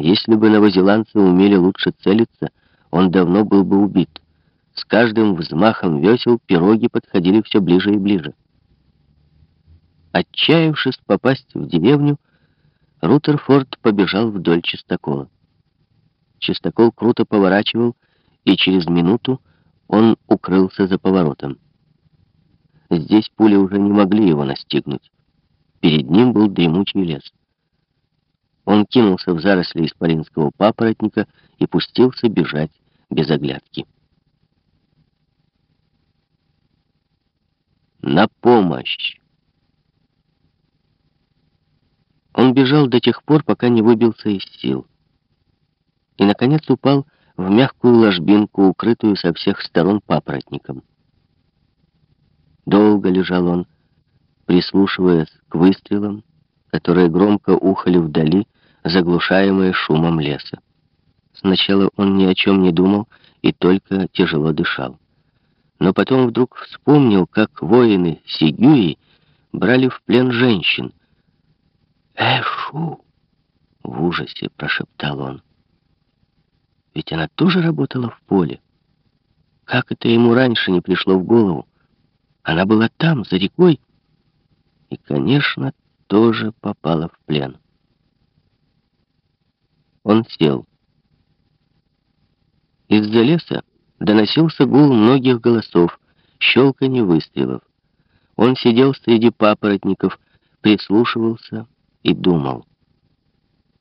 Если бы новозеландцы умели лучше целиться, он давно был бы убит. С каждым взмахом весел пироги подходили все ближе и ближе. Отчаявшись попасть в деревню, Рутерфорд побежал вдоль чистокола. Чистокол круто поворачивал, и через минуту он укрылся за поворотом. Здесь пули уже не могли его настигнуть. Перед ним был дремучий лес. Он кинулся в заросли исполинского папоротника и пустился бежать без оглядки. «На помощь!» Он бежал до тех пор, пока не выбился из сил. И, наконец, упал в мягкую ложбинку, укрытую со всех сторон папоротником. Долго лежал он, прислушиваясь к выстрелам, которые громко ухали вдали, заглушаемые шумом леса. Сначала он ни о чем не думал и только тяжело дышал. Но потом вдруг вспомнил, как воины Сигюи брали в плен женщин. «Эшу!» — в ужасе прошептал он. Ведь она тоже работала в поле. Как это ему раньше не пришло в голову? Она была там, за рекой, и, конечно, тоже попала в плен. Он сел. Из-за леса доносился гул многих голосов, щелканье выстрелов. Он сидел среди папоротников, прислушивался и думал.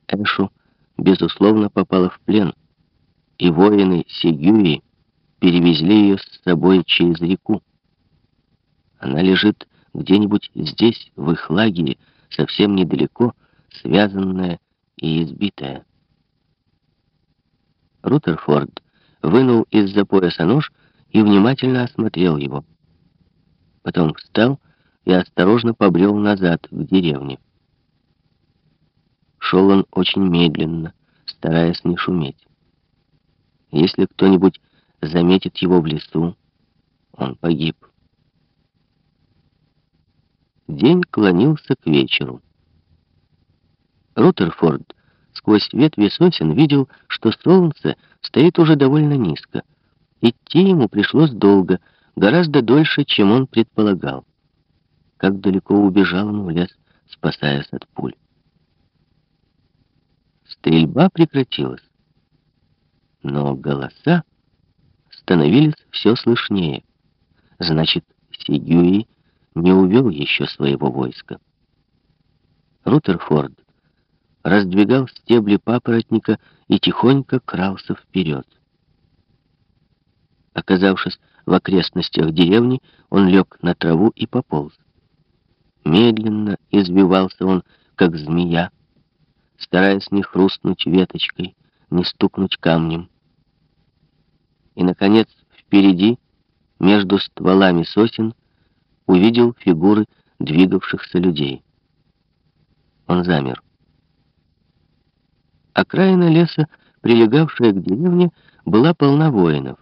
Эшу, безусловно, попала в плен, и воины Сигюи перевезли ее с собой через реку. Она лежит где-нибудь здесь, в их лагере, совсем недалеко, связанная и избитая. Рутерфорд вынул из-за пояса нож и внимательно осмотрел его. Потом встал и осторожно побрел назад, к деревне. Шел он очень медленно, стараясь не шуметь. Если кто-нибудь заметит его в лесу, он погиб. День клонился к вечеру. Рутерфорд сквозь ветви сосен видел, что солнце стоит уже довольно низко. Идти ему пришлось долго, гораздо дольше, чем он предполагал. Как далеко убежал он в лес, спасаясь от пуль. Стрельба прекратилась. Но голоса становились все слышнее. Значит, Сигюи не увел еще своего войска. Рутерфорд раздвигал стебли папоротника и тихонько крался вперед. Оказавшись в окрестностях деревни, он лег на траву и пополз. Медленно извивался он, как змея, стараясь не хрустнуть веточкой, не стукнуть камнем. И, наконец, впереди, между стволами сосен, увидел фигуры двигавшихся людей. Он замер. Окраина леса, прилегавшая к деревне, была полна воинов.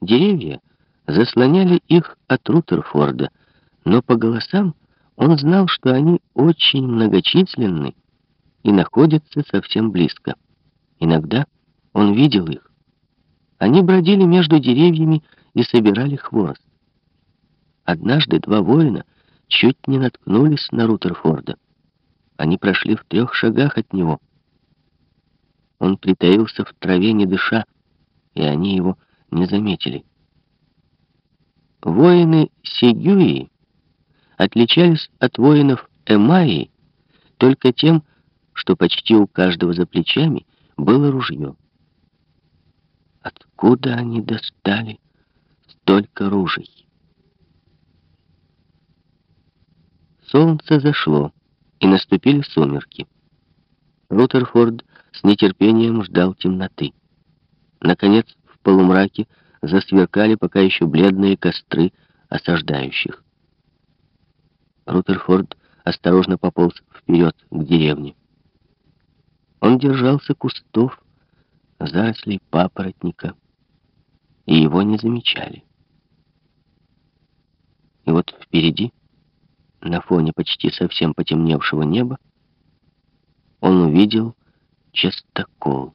Деревья заслоняли их от Рутерфорда, но по голосам он знал, что они очень многочисленны и находятся совсем близко. Иногда он видел их. Они бродили между деревьями и собирали хворост. Однажды два воина чуть не наткнулись на Рутерфорда. Они прошли в трех шагах от него. Он притаился в траве, не дыша, и они его не заметили. Воины Сигюи отличались от воинов Эмаи только тем, что почти у каждого за плечами было ружье. Откуда они достали столько ружей? Солнце зашло, и наступили сумерки. Рутерфорд с нетерпением ждал темноты. Наконец, в полумраке засверкали пока еще бледные костры осаждающих. Рутерфорд осторожно пополз вперед к деревне. Он держался кустов, зарослей папоротника, и его не замечали. И вот впереди на фоне почти совсем потемневшего неба, он увидел частокол.